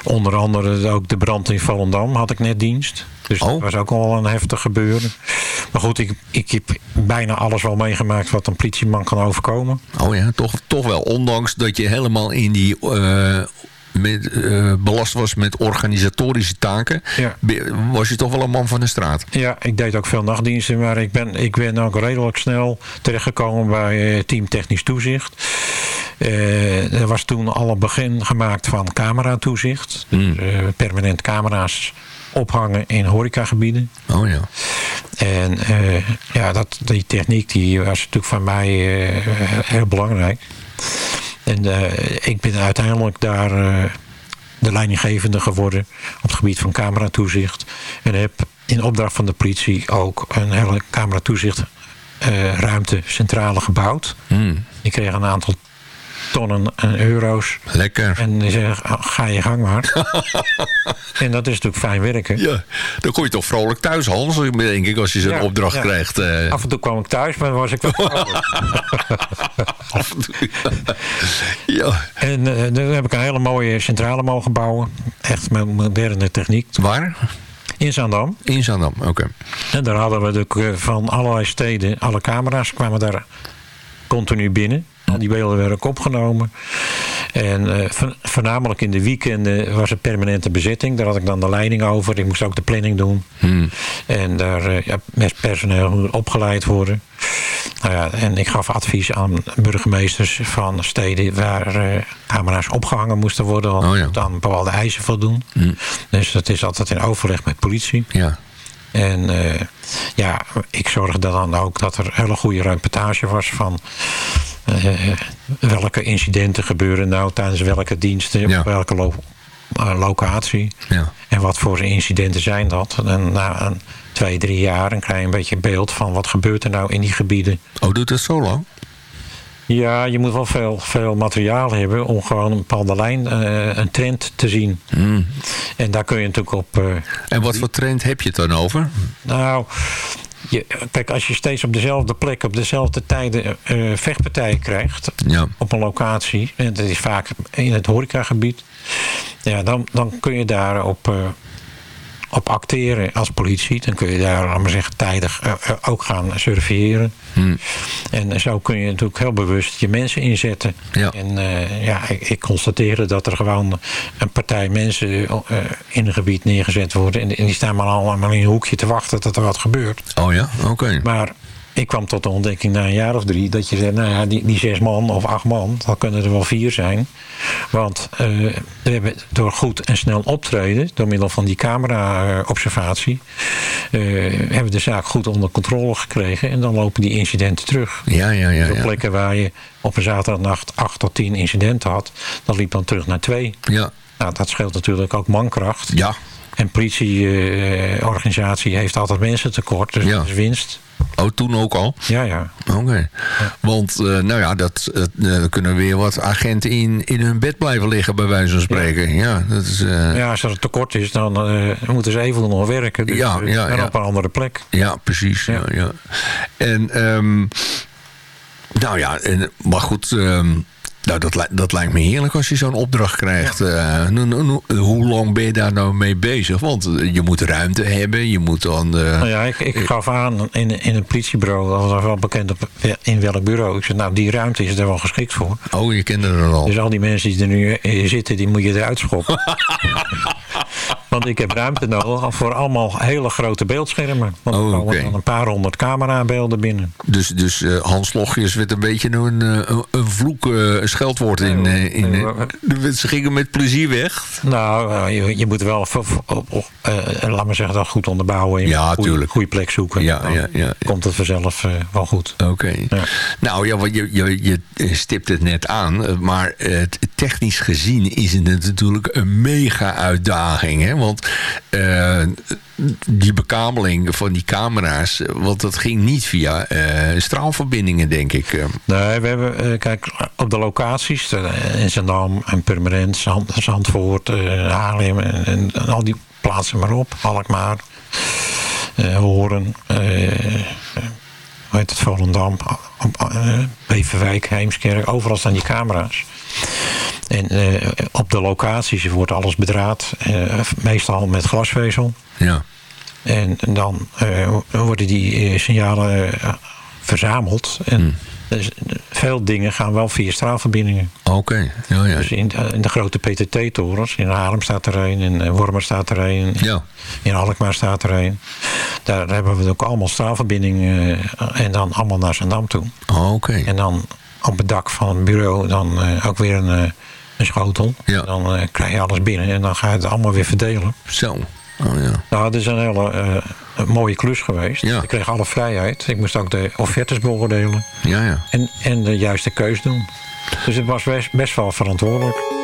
Onder andere ook de brand in Volendam had ik net dienst. Dus oh. dat was ook al een heftig gebeuren. Maar goed, ik, ik heb bijna alles wel meegemaakt wat een politieman kan overkomen. Oh ja, toch, toch wel. Ondanks dat je helemaal in die... Uh, met, uh, belast was met organisatorische taken, ja. was je toch wel een man van de straat. Ja, ik deed ook veel nachtdiensten, maar ik ben, ik ben ook redelijk snel terechtgekomen bij uh, team technisch toezicht. Uh, er was toen al een begin gemaakt van cameratoezicht. Mm. Dus, permanent camera's ophangen in horecagebieden. Oh ja. En uh, ja, dat, die techniek die was natuurlijk voor mij uh, heel belangrijk. En uh, ik ben uiteindelijk daar de leidinggevende geworden op het gebied van cameratoezicht. En heb in opdracht van de politie ook een hele cameratoezicht ruimte centrale gebouwd. Mm. Ik kreeg een aantal tonnen en euro's. Lekker. En die zeggen, oh, ga je gang maar. [laughs] en dat is natuurlijk fijn werken. Ja, dan kom je toch vrolijk thuis, Hans, denk ik, als je zo'n opdracht krijgt. Uh... Af en toe kwam ik thuis, maar dan was ik wel [laughs] Af en toe, ja. En uh, dan heb ik een hele mooie centrale mogen bouwen. Echt met moderne techniek. Waar? In Zandam. In Zandam, oké. En daar hadden we de, van allerlei steden, alle camera's kwamen daar continu binnen. Al die beelden werden ook opgenomen. En uh, voornamelijk in de weekenden was er permanente bezetting. Daar had ik dan de leiding over. Ik moest ook de planning doen. Hmm. En daar uh, ja, met personeel opgeleid worden. Nou ja, en ik gaf advies aan burgemeesters van steden waar uh, camera's opgehangen moesten worden. Om oh aan bepaalde eisen voldoen. Hmm. Dus dat is altijd in overleg met politie. Ja. En ja, ik zorgde dan ook dat er hele goede reportage was van welke incidenten gebeuren nou tijdens welke diensten, op welke lo uh, locatie. Ja. En wat voor incidenten zijn dat. En na een, twee, drie jaar krijg je een beetje beeld van wat gebeurt er nou in die gebieden. Oh, doet het zo lang? Ja, je moet wel veel, veel materiaal hebben om gewoon een bepaalde lijn, uh, een trend te zien. Mm. En daar kun je natuurlijk op... Uh, en wat voor trend heb je het dan over? Nou, je, kijk, als je steeds op dezelfde plek, op dezelfde tijden uh, vechtpartijen krijgt, ja. op een locatie, en dat is vaak in het horecagebied, ja, dan, dan kun je daar op, uh, op acteren als politie. Dan kun je daar, laten we zeggen, tijdig uh, ook gaan surveilleren. Hmm. En zo kun je natuurlijk heel bewust je mensen inzetten. Ja. En uh, ja, ik, ik, constateerde dat er gewoon een partij mensen uh, in een gebied neergezet worden. En, en, die staan maar allemaal in een hoekje te wachten dat er wat gebeurt. Oh ja, oké. Maar ik kwam tot de ontdekking na een jaar of drie... dat je zegt, nou ja, die, die zes man of acht man... dan kunnen er wel vier zijn. Want uh, we hebben door goed en snel optreden... door middel van die camera-observatie... Uh, hebben we de zaak goed onder controle gekregen... en dan lopen die incidenten terug. Ja, ja, ja. Op plekken waar je op een zaterdagnacht acht tot tien incidenten had... dan liep dan terug naar twee. Ja. Nou, dat scheelt natuurlijk ook mankracht. Ja. En politieorganisatie uh, heeft altijd mensen tekort, dus ja. dat is winst. Oh, toen ook al? Ja, ja. Oké. Okay. Ja. Want, uh, nou ja, dat uh, kunnen weer wat agenten in, in hun bed blijven liggen, bij wijze van spreken. Ja, ja dat is... Uh... Ja, als er tekort is, dan moeten ze even nog werken. Dus, ja, ja, en op een andere plek. Ja, precies. Ja. Ja, En, um, nou ja, en, maar goed... Um, nou, dat, dat lijkt me heerlijk als je zo'n opdracht krijgt. Ja. Uh, hoe lang ben je daar nou mee bezig? Want je moet ruimte hebben, je moet dan... Uh... Nou ja, ik, ik gaf aan in, in het politiebureau, dat was wel bekend op, in welk bureau. Ik zei, nou, die ruimte is er wel geschikt voor. Oh, je kende er al. Dus al die mensen die er nu zitten, die moet je eruit schoppen. [laughs] Want ik heb ruimte nodig voor allemaal hele grote beeldschermen. Want er oh, okay. dan een paar honderd camerabeelden binnen. Dus, dus uh, Hans Logjes werd een beetje een, een, een vloek, een scheldwoord in... Nee, in, in [laughs] ze gingen met plezier weg. Nou, je, je moet wel, laat maar zeggen, dat goed onderbouwen. Je ja, goede, goede plek zoeken. Ja, ja, ja, ja, komt het vanzelf wel goed. Oké. Okay. Nou, ja, je, je, je stipt het net aan. Maar technisch gezien is het natuurlijk een mega uitdaging uitdaging. Hè? Want uh, die bekabeling van die camera's... want dat ging niet via uh, straalverbindingen, denk ik. Nee, we hebben... kijk, op de locaties... in Zandam en Purmerend, Zand, Zandvoort, Haarlem... En, en, en, al die plaatsen maar op. Alkmaar, Horen... heet het, Volendam... Beverwijk, Heemskerk... overal staan die camera's. En uh, op de locaties wordt alles bedraad. Uh, meestal met glasvezel. Ja. En dan uh, worden die signalen verzameld. En hmm. Dus, veel dingen gaan wel via straalverbindingen. Oké, ja, ja. Dus in, in de grote PTT-torens. In Haarlem staat er een. In Wormer staat er een. Ja. In Alkmaar staat er een. Daar hebben we ook allemaal straalverbindingen. en dan allemaal naar Zandam toe. Oké. En dan op het dak van het bureau dan ook weer een een schotel. Ja. Dan krijg je alles binnen en dan ga je het allemaal weer verdelen. Zo. Oh, ja. Nou, het is een hele uh, mooie klus geweest. Ja. Ik kreeg alle vrijheid. Ik moest ook de offertes beoordelen. Ja, ja. En, en de juiste keus doen. Dus het was best, best wel verantwoordelijk.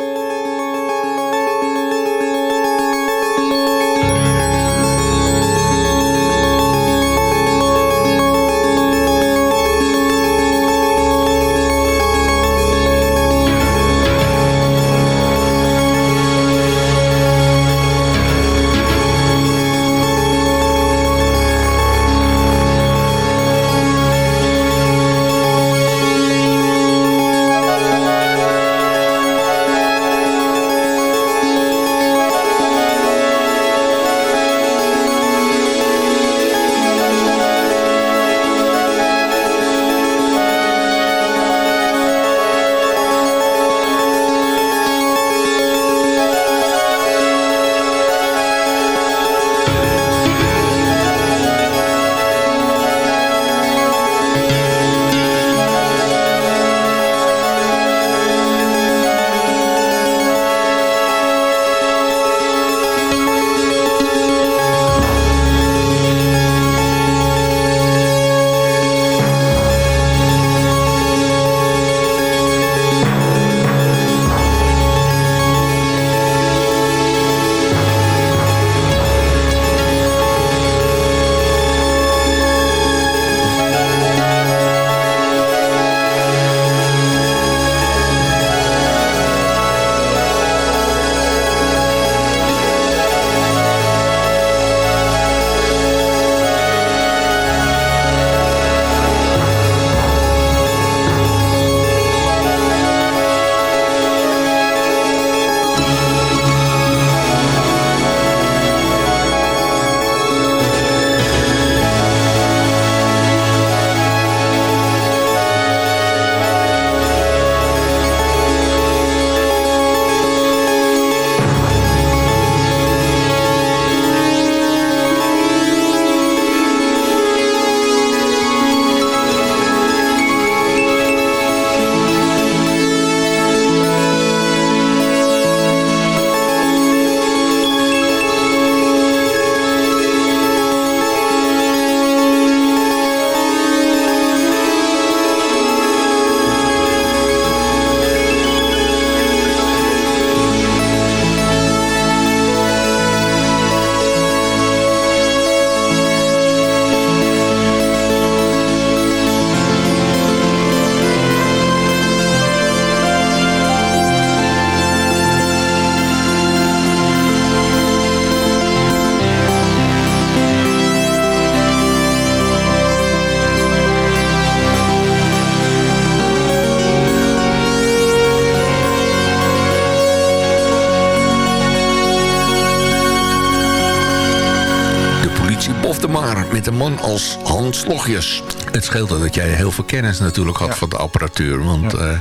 Hans Logjes. Het scheelde dat jij heel veel kennis natuurlijk had van de apparatuur. Want, uh,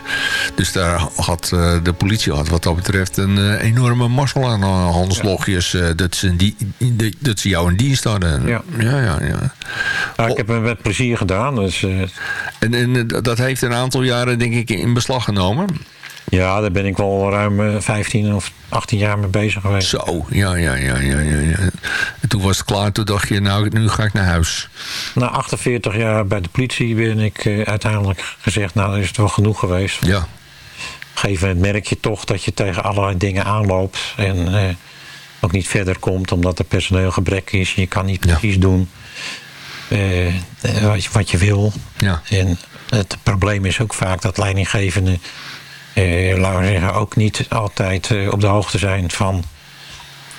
dus daar had uh, de politie had wat dat betreft een uh, enorme mazzel aan Hans ja. Logjes. dat, ze die, die, dat ze jou in dienst hadden. Ja, ja, ja. ik heb het met plezier gedaan. Dus, en, en dat heeft een aantal jaren denk ik in beslag genomen. Ja, daar ben ik wel ruim 15 of 18 jaar mee bezig geweest. Zo, ja, ja, ja, ja, ja. En toen was het klaar, toen dacht je, nou, nu ga ik naar huis. Na 48 jaar bij de politie ben ik uh, uiteindelijk gezegd, nou, is het wel genoeg geweest. Ja. Op een gegeven moment merk je toch dat je tegen allerlei dingen aanloopt. En uh, ook niet verder komt omdat er personeelgebrek is. Je kan niet precies doen wat, je, wat, je, wil. Ja. En het probleem is ook vaak dat leidinggevenden... laten we zeggen, ook niet altijd op de hoogte zijn van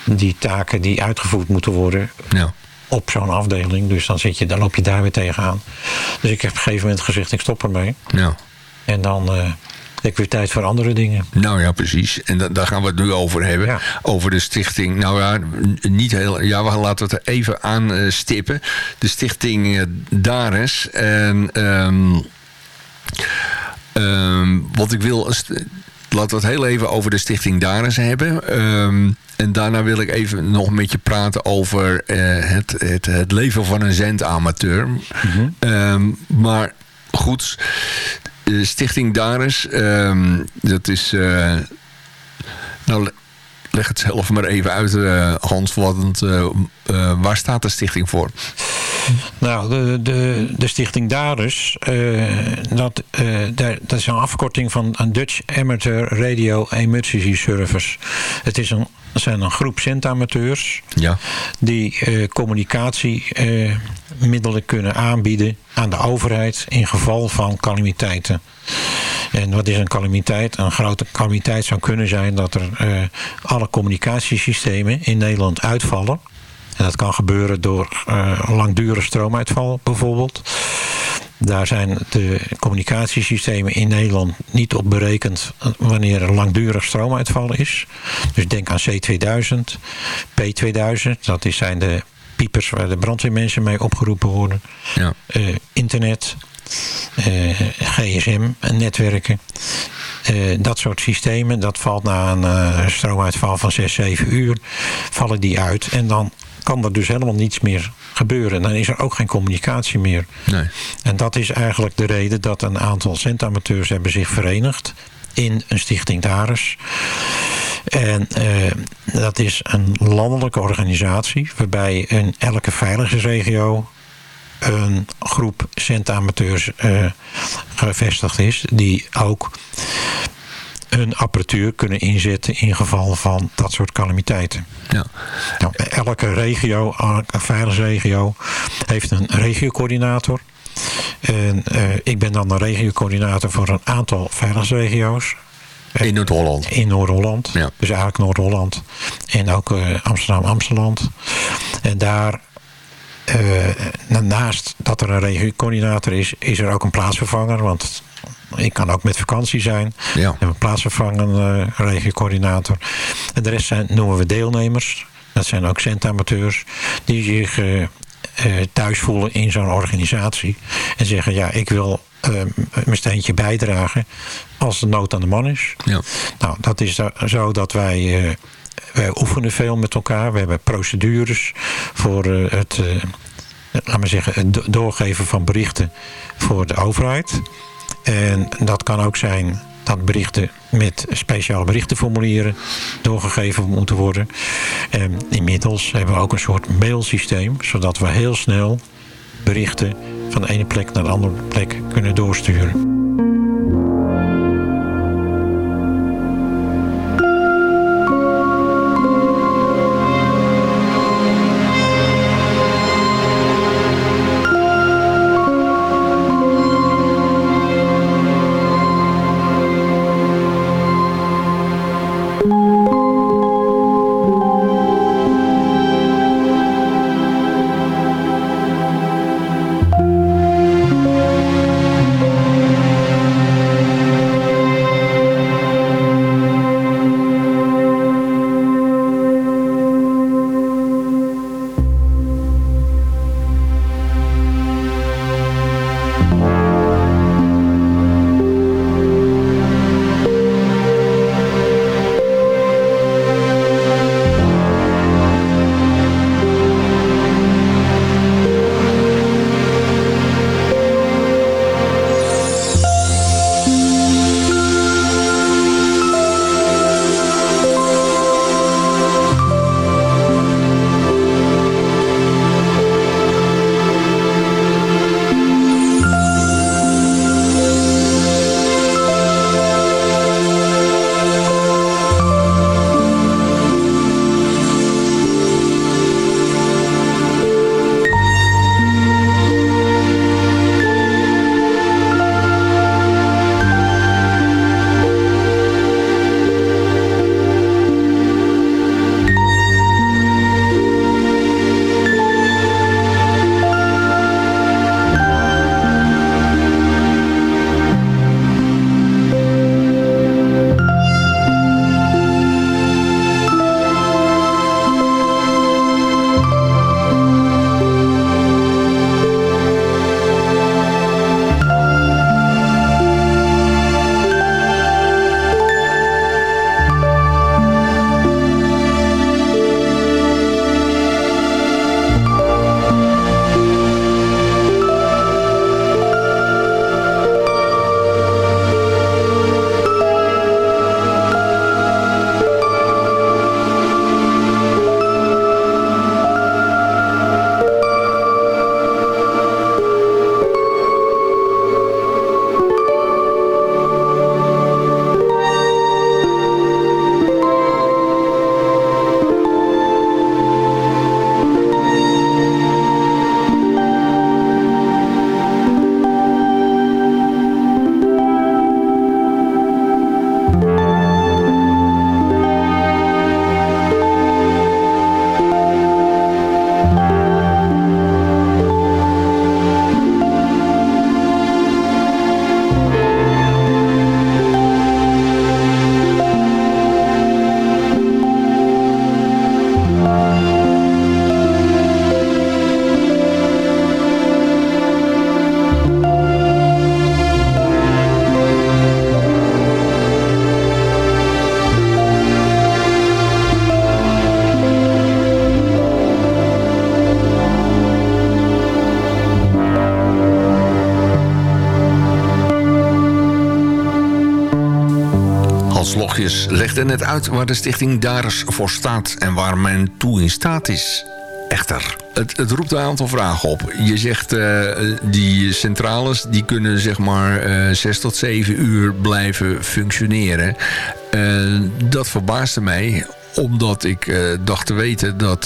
die taken die uitgevoerd moeten worden. Ja op zo'n afdeling. Dus dan, zit je, dan loop je daar weer tegenaan. Dus ik heb op een gegeven moment gezegd, ik stop ermee. Ja. En dan uh, heb ik weer tijd voor andere dingen. Nou ja, precies. En da daar gaan we het nu over hebben. Ja. Over de stichting. Nou ja, niet heel. Ja, we laten het er even aan uh, stippen. De stichting uh, Dares. En um, um, wat ik wil. Laten we het heel even over de stichting Dares hebben. Um, en daarna wil ik even nog met je praten over uh, het, het, het, leven van een zendamateur. Mm -hmm. um, maar goed, uh, Stichting Dares, um, dat is... Uh, nou, leg het zelf maar even uit, Hans. Wat, waar staat de stichting voor? Nou, de, de, de stichting Dares, uh, dat, dat is een afkorting van een Dutch Amateur Radio Emergency Service. Het is een, zijn een groep centamateurs ja. die uh, communicatiemiddelen kunnen aanbieden aan de overheid in geval van calamiteiten. En wat is een calamiteit? Een grote calamiteit zou kunnen zijn dat er alle communicatiesystemen in Nederland uitvallen. En dat kan gebeuren door uh, langdurige stroomuitval bijvoorbeeld. Daar zijn de communicatiesystemen in Nederland niet op berekend wanneer er langdurig stroomuitval is. Dus denk aan C2000, P2000, dat zijn de piepers waar de brandweermensen mee opgeroepen worden. Ja. Uh, internet, uh, GSM, netwerken. Uh, dat soort systemen, dat valt na een uh, stroomuitval van 6, 7 uur, vallen die uit. En dan kan er dus helemaal niets meer gebeuren. Dan is er ook geen communicatie meer. Nee. En dat is eigenlijk de reden dat een aantal centamateurs hebben zich verenigd in een stichting Dares. En uh, dat is een landelijke organisatie waarbij in elke veiligheidsregio een groep centamateurs uh, gevestigd is die ook hun apparatuur kunnen inzetten in geval van dat soort calamiteiten. Ja. Nou, elke regio, elke veiligheidsregio heeft een regiocoördinator. En uh, ik ben dan de regiocoördinator voor een aantal veiligheidsregio's. In Noord-Holland? In Noord-Holland. Ja. Dus eigenlijk Noord-Holland. En ook uh, Amsterdam-Amsterdam. En daar naast dat er een regiocoördinator is, is er ook een plaatsvervanger. Want ik kan ook met vakantie zijn. Ja. We hebben een plaatsvervangende uh, regiocoördinator. En de rest zijn, noemen we deelnemers. Dat zijn ook centamateurs. Die zich uh, uh, thuis voelen in zo'n organisatie. En zeggen, ja, ik wil mijn steentje bijdragen als de nood aan de man is. Ja. Nou, dat is zo dat wij... wij oefenen veel met elkaar. We hebben procedures voor het, laat maar zeggen, het doorgeven van berichten voor de overheid. En dat kan ook zijn dat berichten met speciale berichtenformulieren doorgegeven moeten worden. En inmiddels hebben we ook een soort mailsysteem, zodat we heel snel berichten van de ene plek naar de andere plek kunnen doorsturen. Logjes legde net uit waar de stichting Dares voor staat... en waar men toe in staat is. Echter, het, het roept een aantal vragen op. Je zegt, uh, die centrales die kunnen zeg maar uh, zes tot zeven uur blijven functioneren. Uh, dat verbaasde mij omdat ik dacht te weten dat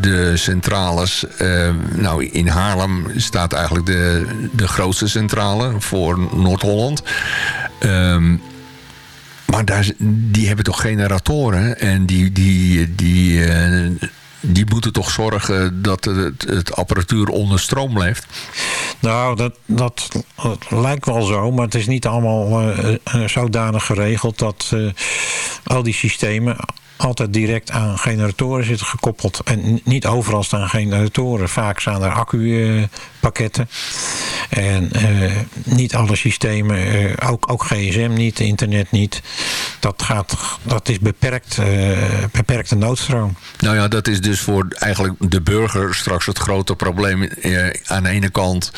de centrales... Nou, in Haarlem staat eigenlijk de, de grootste centrale voor Noord-Holland. Um, maar daar, die hebben toch generatoren en die... die, die die moeten toch zorgen dat het, apparatuur onder stroom blijft? Nou, dat, dat, lijkt wel zo, maar het is niet allemaal uh, zodanig geregeld dat al die systemen altijd direct aan generatoren zitten gekoppeld. En niet overal staan generatoren. Vaak staan er accupakketten. En uh, niet alle systemen, uh, ook, ook gsm niet, internet niet. Dat, gaat, dat is beperkt, uh, beperkte noodstroom. Nou ja, dat is dus voor eigenlijk de burger straks het grote probleem. aan de ene kant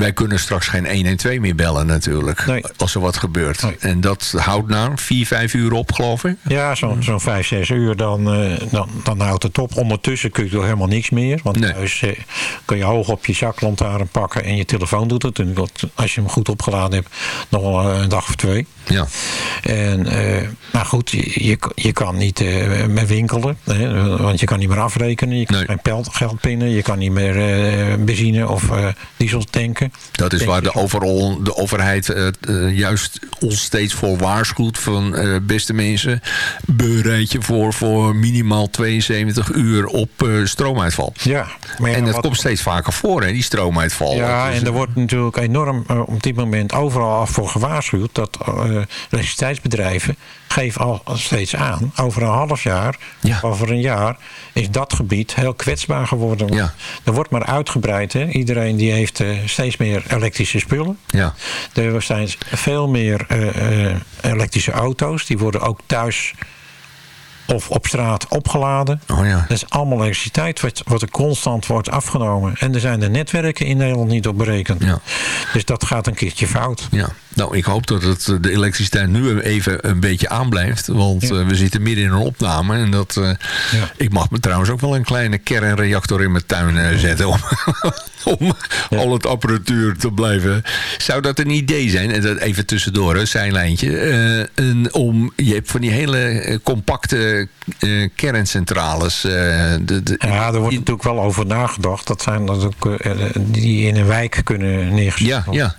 wij kunnen straks geen 112 meer bellen natuurlijk. Nee. Als er wat gebeurt. Nee. En dat houdt nou 4, 5 uur op geloof ik? Ja, zo'n zo 5, 6 uur dan, uh, dan, dan houdt het op. Ondertussen kun je toch helemaal niks meer. Want nee. thuis uh, kun je hoog op je zaklantaarn pakken en je telefoon doet het. En als je hem goed opgeladen hebt, nog wel een dag of twee. Ja. En, uh, maar goed, je, je, kan niet uh, meer winkelen. Hè, want je kan niet meer afrekenen. Je kan nee. geen geld pinnen. Je kan niet meer uh, benzine of diesel tanken. Dat is waar de, overal, de overheid juist ons steeds voor waarschuwt. Van beste mensen, bereid je voor, voor minimaal 72 uur op stroomuitval. Ja. Maar ja, en dat wat... komt steeds vaker voor, hè, die stroomuitval. Ja, dus, en er wordt natuurlijk enorm op dit moment overal voor gewaarschuwd. Dat elektriciteitsbedrijven geven al steeds aan. Over een half jaar, ja. over een jaar, is dat gebied heel kwetsbaar geworden. Ja. Er wordt maar uitgebreid. Hè? Iedereen die heeft uh, steeds meer elektrische spullen. Ja. Er zijn veel meer uh, uh, elektrische auto's. Die worden ook thuis of op straat opgeladen. Oh ja. Dat is allemaal elektriciteit wat, wat er constant wordt afgenomen. En er zijn de netwerken in Nederland niet op berekend. Ja. Dus dat gaat een keertje fout. Ja. Nou, ik hoop dat het de elektriciteit nu even een beetje aanblijft. Want ja. uh, we zitten midden in een opname. En dat, uh, ja. Ik mag me trouwens ook wel een kleine kernreactor in mijn tuin uh, zetten. Om, [laughs] om ja. al het apparatuur te blijven. Zou dat een idee zijn? En dat even tussendoor, een zijlijntje. een, om, je hebt van die hele compacte kerncentrales. De, de, ja, er wordt natuurlijk wel over nagedacht. Dat zijn natuurlijk die in een wijk kunnen neergezet worden. Ja, ja.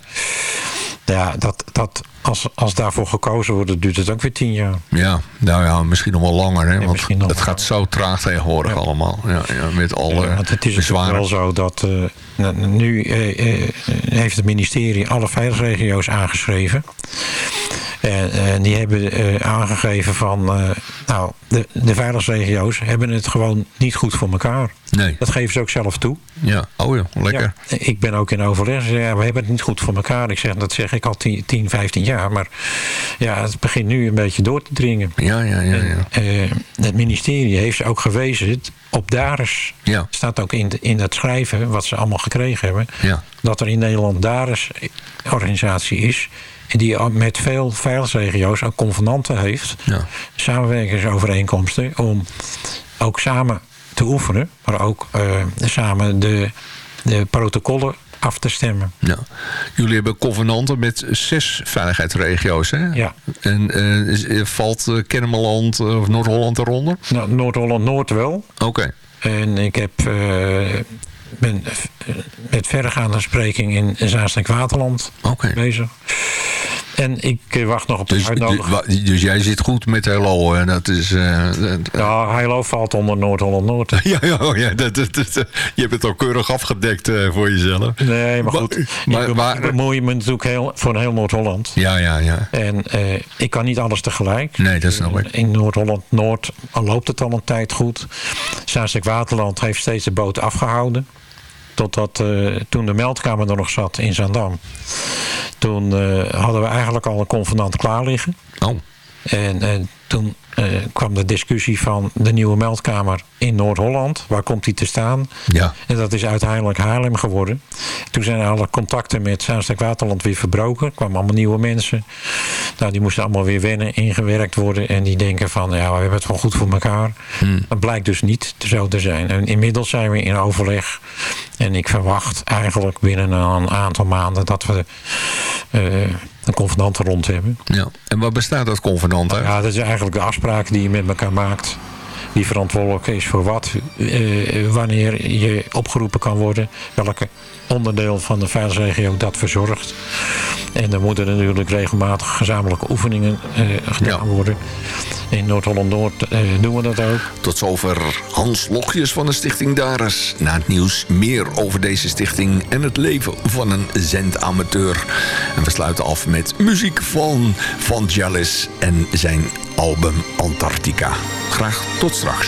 Ja, dat, dat, als, als daarvoor gekozen wordt, duurt het ook weer tien jaar. Ja, nou ja, misschien nog wel langer. Hè? Want het gaat zo traag tegenwoordig ja. allemaal. Ja, ja, met alle ja, het is wel zo dat uh, nu uh, heeft het ministerie alle veiligheidsregio's aangeschreven. En, en die hebben aangegeven van, nou, de, de veiligheidsregio's hebben het gewoon niet goed voor elkaar. Nee. Dat geven ze ook zelf toe. Ja, oh ja, lekker. Ja, ik ben ook in overleg. Ze ja, we hebben het niet goed voor elkaar. Ik zeg, dat zeg ik al 10, 10 15 jaar. Maar ja, het begint nu een beetje door te dringen. Ja, ja, ja. ja. En, uh, het ministerie heeft ook gewezen op DARES. Ja. staat ook in, in het schrijven wat ze allemaal gekregen hebben. Ja. Dat er in Nederland DARES organisatie is die met veel veiligheidsregio's ook convenanten heeft. Ja. Samenwerkingsovereenkomsten om ook samen te oefenen. Maar ook uh, samen de, de protocollen af te stemmen. Ja. Jullie hebben convenanten met zes veiligheidsregio's, hè? Ja. En uh, valt uh, Kennemerland of Noord-Holland eronder? Nou, Noord-Holland-Noord wel. Oké. Okay. En ik heb... ben met verregaande spreking in Zaanstreek-Waterland okay. bezig. En ik wacht nog op de dus, uitnodiging. Dus, jij zit goed met Hello. En dat is, uh, ja, Hello valt onder Noord-Holland-Noord. [laughs] ja, ja, ja dat, dat, dat, je hebt het al keurig afgedekt uh, voor jezelf. Nee, maar goed. Maar, ik, maar, bemoei me natuurlijk heel, voor heel Noord-Holland. Ja, ja, ja. En uh, ik kan niet alles tegelijk. Nee, dat snap ik. In Noord-Holland-Noord loopt het al een tijd goed. Zaanstreek-Waterland heeft steeds de boot afgehouden. Totdat uh, toen de meldkamer er nog zat in Zandam. Toen uh, hadden we eigenlijk al een convenant klaar liggen. Oh. En, en toen eh, kwam de discussie van de nieuwe meldkamer in Noord-Holland. Waar komt die te staan? Ja. En dat is uiteindelijk Haarlem geworden. Toen zijn alle contacten met Zaanstad-Waterland weer verbroken. Er kwamen allemaal nieuwe mensen. Nou, die moesten allemaal weer wennen, ingewerkt worden. En die denken van, ja, we hebben het wel goed voor elkaar. Dat blijkt dus niet zo te zijn. En inmiddels zijn we in overleg. En ik verwacht eigenlijk binnen een aantal maanden dat we uh, een convenant rond hebben. Ja. En wat bestaat dat convenant uit? Ja, dat is eigenlijk de afspraak die je met elkaar maakt. Wie verantwoordelijk is voor wat. Uh, wanneer je opgeroepen kan worden. Welke onderdeel van de veiligheidsregio dat verzorgt. En er moeten natuurlijk regelmatig gezamenlijke oefeningen uh, gedaan ja. worden. In Noord-Holland-Noord uh, doen we dat ook. Tot zover Hans Logjes van de stichting Dares. Na het nieuws meer over deze stichting en het leven van een zendamateur. En we sluiten af met muziek van Vangelis en zijn album Antarctica. Graag tot straks.